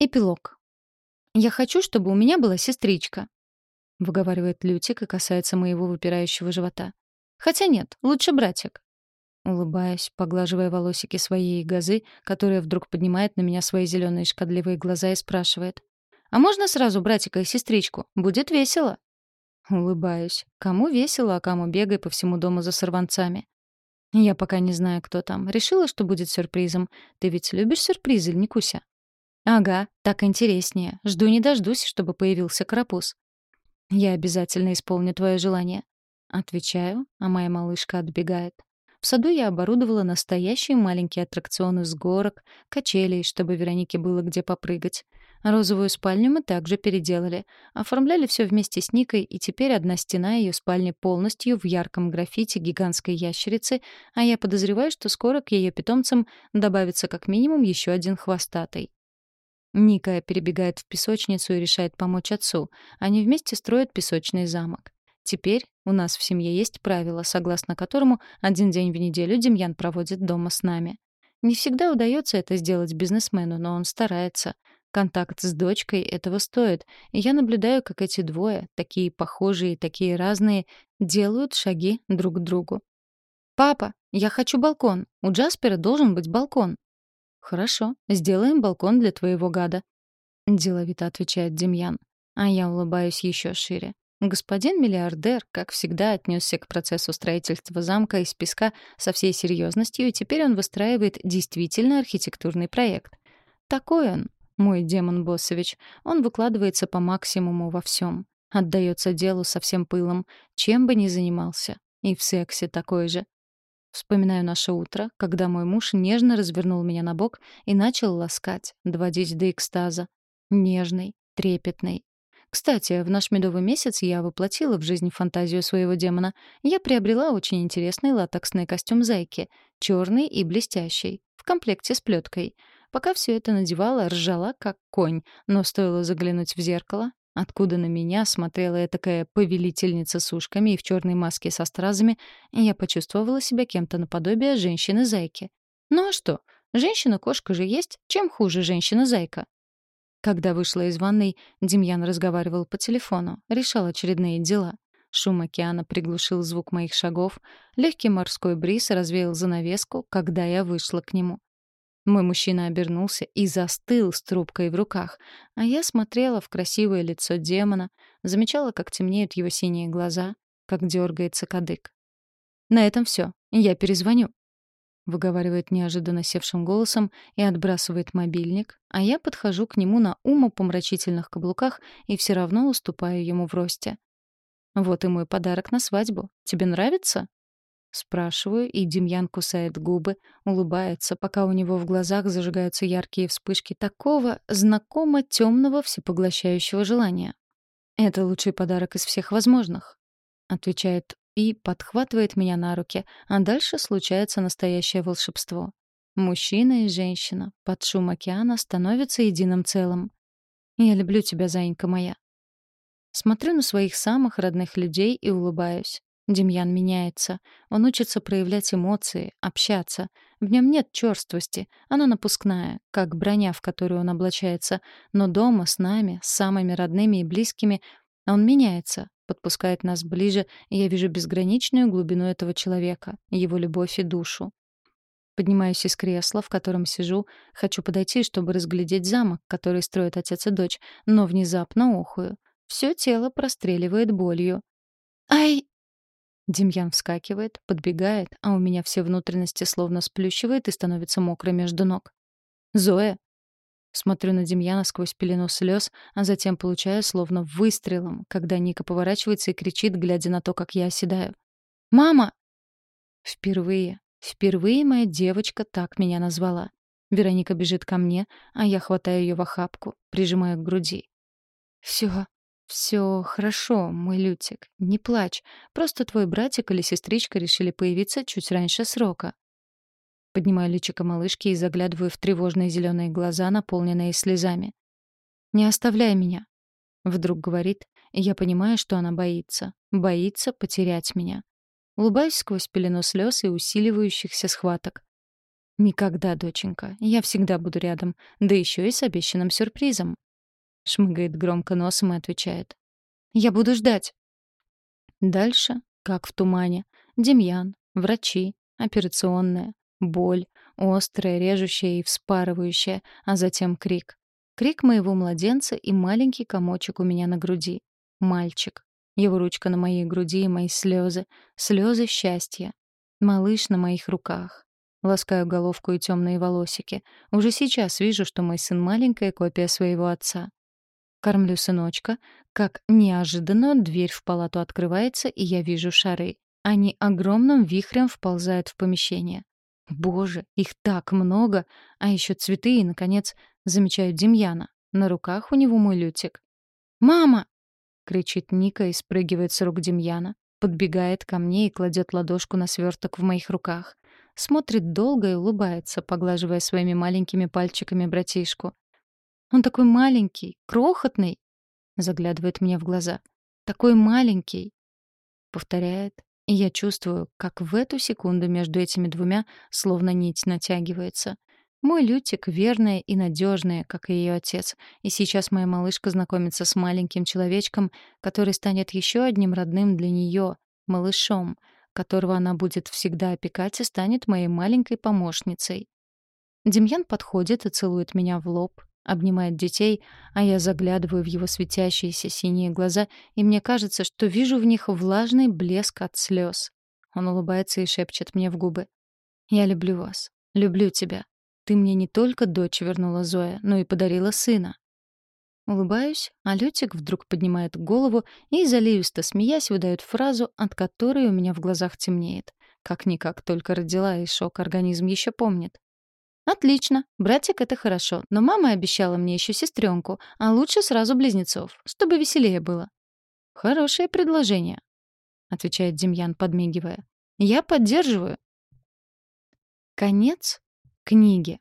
Эпилог. «Я хочу, чтобы у меня была сестричка», — выговаривает Лютик и касается моего выпирающего живота. «Хотя нет, лучше братик». Улыбаясь, поглаживая волосики своей газы, которая вдруг поднимает на меня свои зеленые шкодливые глаза и спрашивает. «А можно сразу братика и сестричку? Будет весело». Улыбаюсь. Кому весело, а кому бегай по всему дому за сорванцами. Я пока не знаю, кто там. Решила, что будет сюрпризом. Ты ведь любишь сюрпризы, Никуся? «Ага, так интереснее. Жду не дождусь, чтобы появился карапуз». «Я обязательно исполню твое желание». Отвечаю, а моя малышка отбегает. В саду я оборудовала настоящий маленький аттракцион из горок, качелей, чтобы Веронике было где попрыгать. Розовую спальню мы также переделали. Оформляли все вместе с Никой, и теперь одна стена ее спальни полностью в ярком граффити гигантской ящерицы, а я подозреваю, что скоро к ее питомцам добавится как минимум еще один хвостатый. Ника перебегает в песочницу и решает помочь отцу. Они вместе строят песочный замок. Теперь у нас в семье есть правило, согласно которому один день в неделю Демьян проводит дома с нами. Не всегда удается это сделать бизнесмену, но он старается. Контакт с дочкой этого стоит, и я наблюдаю, как эти двое, такие похожие такие разные, делают шаги друг к другу. «Папа, я хочу балкон. У Джаспера должен быть балкон», «Хорошо, сделаем балкон для твоего гада», — деловито отвечает Демьян. А я улыбаюсь еще шире. Господин миллиардер, как всегда, отнесся к процессу строительства замка из песка со всей серьезностью, и теперь он выстраивает действительно архитектурный проект. Такой он, мой демон Боссович. Он выкладывается по максимуму во всем. Отдается делу со всем пылом, чем бы ни занимался. И в сексе такой же. Вспоминаю наше утро, когда мой муж нежно развернул меня на бок и начал ласкать, доводить до экстаза. Нежный, трепетный. Кстати, в наш медовый месяц я воплотила в жизнь фантазию своего демона. Я приобрела очень интересный латексный костюм зайки, черный и блестящий, в комплекте с плеткой. Пока все это надевала, ржала как конь, но стоило заглянуть в зеркало, откуда на меня смотрела такая повелительница с ушками и в черной маске со стразами, я почувствовала себя кем-то наподобие женщины-зайки. Ну а что? Женщина-кошка же есть, чем хуже женщина-зайка? Когда вышла из ванной, Демьян разговаривал по телефону, решал очередные дела. Шум океана приглушил звук моих шагов, легкий морской бриз развеял занавеску, когда я вышла к нему. Мой мужчина обернулся и застыл с трубкой в руках, а я смотрела в красивое лицо демона, замечала, как темнеют его синие глаза, как дергается кадык. «На этом все. Я перезвоню», — выговаривает неожиданно севшим голосом и отбрасывает мобильник, а я подхожу к нему на умопомрачительных каблуках и все равно уступаю ему в росте. «Вот и мой подарок на свадьбу. Тебе нравится?» Спрашиваю, и Демьян кусает губы, улыбается, пока у него в глазах зажигаются яркие вспышки такого знакомо темного всепоглощающего желания. «Это лучший подарок из всех возможных», — отвечает и подхватывает меня на руки, а дальше случается настоящее волшебство. Мужчина и женщина под шум океана становятся единым целым. «Я люблю тебя, зайенька моя». Смотрю на своих самых родных людей и улыбаюсь. Демьян меняется. Он учится проявлять эмоции, общаться. В нем нет черствости. Она напускная, как броня, в которую он облачается. Но дома, с нами, с самыми родными и близкими, он меняется, подпускает нас ближе, и я вижу безграничную глубину этого человека, его любовь и душу. Поднимаюсь из кресла, в котором сижу, хочу подойти, чтобы разглядеть замок, который строят отец и дочь, но внезапно охую. Все тело простреливает болью. «Ай!» Демьян вскакивает, подбегает, а у меня все внутренности словно сплющивает и становится мокро между ног. «Зоя!» Смотрю на Демьяна сквозь пелену слез, а затем получаю словно выстрелом, когда Ника поворачивается и кричит, глядя на то, как я оседаю. «Мама!» Впервые, впервые моя девочка так меня назвала. Вероника бежит ко мне, а я хватаю ее в охапку, прижимаю к груди. «Все, «Все хорошо, мой Лютик, не плачь. Просто твой братик или сестричка решили появиться чуть раньше срока». Поднимаю личико малышки и заглядываю в тревожные зеленые глаза, наполненные слезами. «Не оставляй меня», — вдруг говорит, и я понимаю, что она боится. Боится потерять меня. Улыбаюсь сквозь пелену слез и усиливающихся схваток. «Никогда, доченька. Я всегда буду рядом. Да еще и с обещанным сюрпризом». Шмыгает громко носом и отвечает. «Я буду ждать». Дальше, как в тумане. Демьян, врачи, операционная, боль, острая, режущая и вспарывающая, а затем крик. Крик моего младенца и маленький комочек у меня на груди. Мальчик. Его ручка на моей груди и мои слезы. Слезы счастья. Малыш на моих руках. Ласкаю головку и темные волосики. Уже сейчас вижу, что мой сын маленькая копия своего отца. Кормлю сыночка. Как неожиданно дверь в палату открывается, и я вижу шары. Они огромным вихрем вползают в помещение. Боже, их так много! А еще цветы и, наконец, замечаю Демьяна. На руках у него мой лютик. «Мама!» — кричит Ника и спрыгивает с рук Демьяна, подбегает ко мне и кладет ладошку на сверток в моих руках. Смотрит долго и улыбается, поглаживая своими маленькими пальчиками братишку. «Он такой маленький, крохотный!» Заглядывает мне в глаза. «Такой маленький!» Повторяет, и я чувствую, как в эту секунду между этими двумя словно нить натягивается. Мой Лютик верная и надежная, как и ее отец. И сейчас моя малышка знакомится с маленьким человечком, который станет еще одним родным для нее, малышом, которого она будет всегда опекать и станет моей маленькой помощницей. Демьян подходит и целует меня в лоб, обнимает детей, а я заглядываю в его светящиеся синие глаза, и мне кажется, что вижу в них влажный блеск от слез. Он улыбается и шепчет мне в губы. «Я люблю вас. Люблю тебя. Ты мне не только дочь вернула Зоя, но и подарила сына». Улыбаюсь, а Лютик вдруг поднимает голову и, заливисто смеясь, выдает фразу, от которой у меня в глазах темнеет. Как-никак только родила, и шок организм еще помнит. «Отлично. Братик — это хорошо. Но мама обещала мне еще сестренку, а лучше сразу близнецов, чтобы веселее было». «Хорошее предложение», — отвечает Демьян, подмигивая. «Я поддерживаю». Конец книги.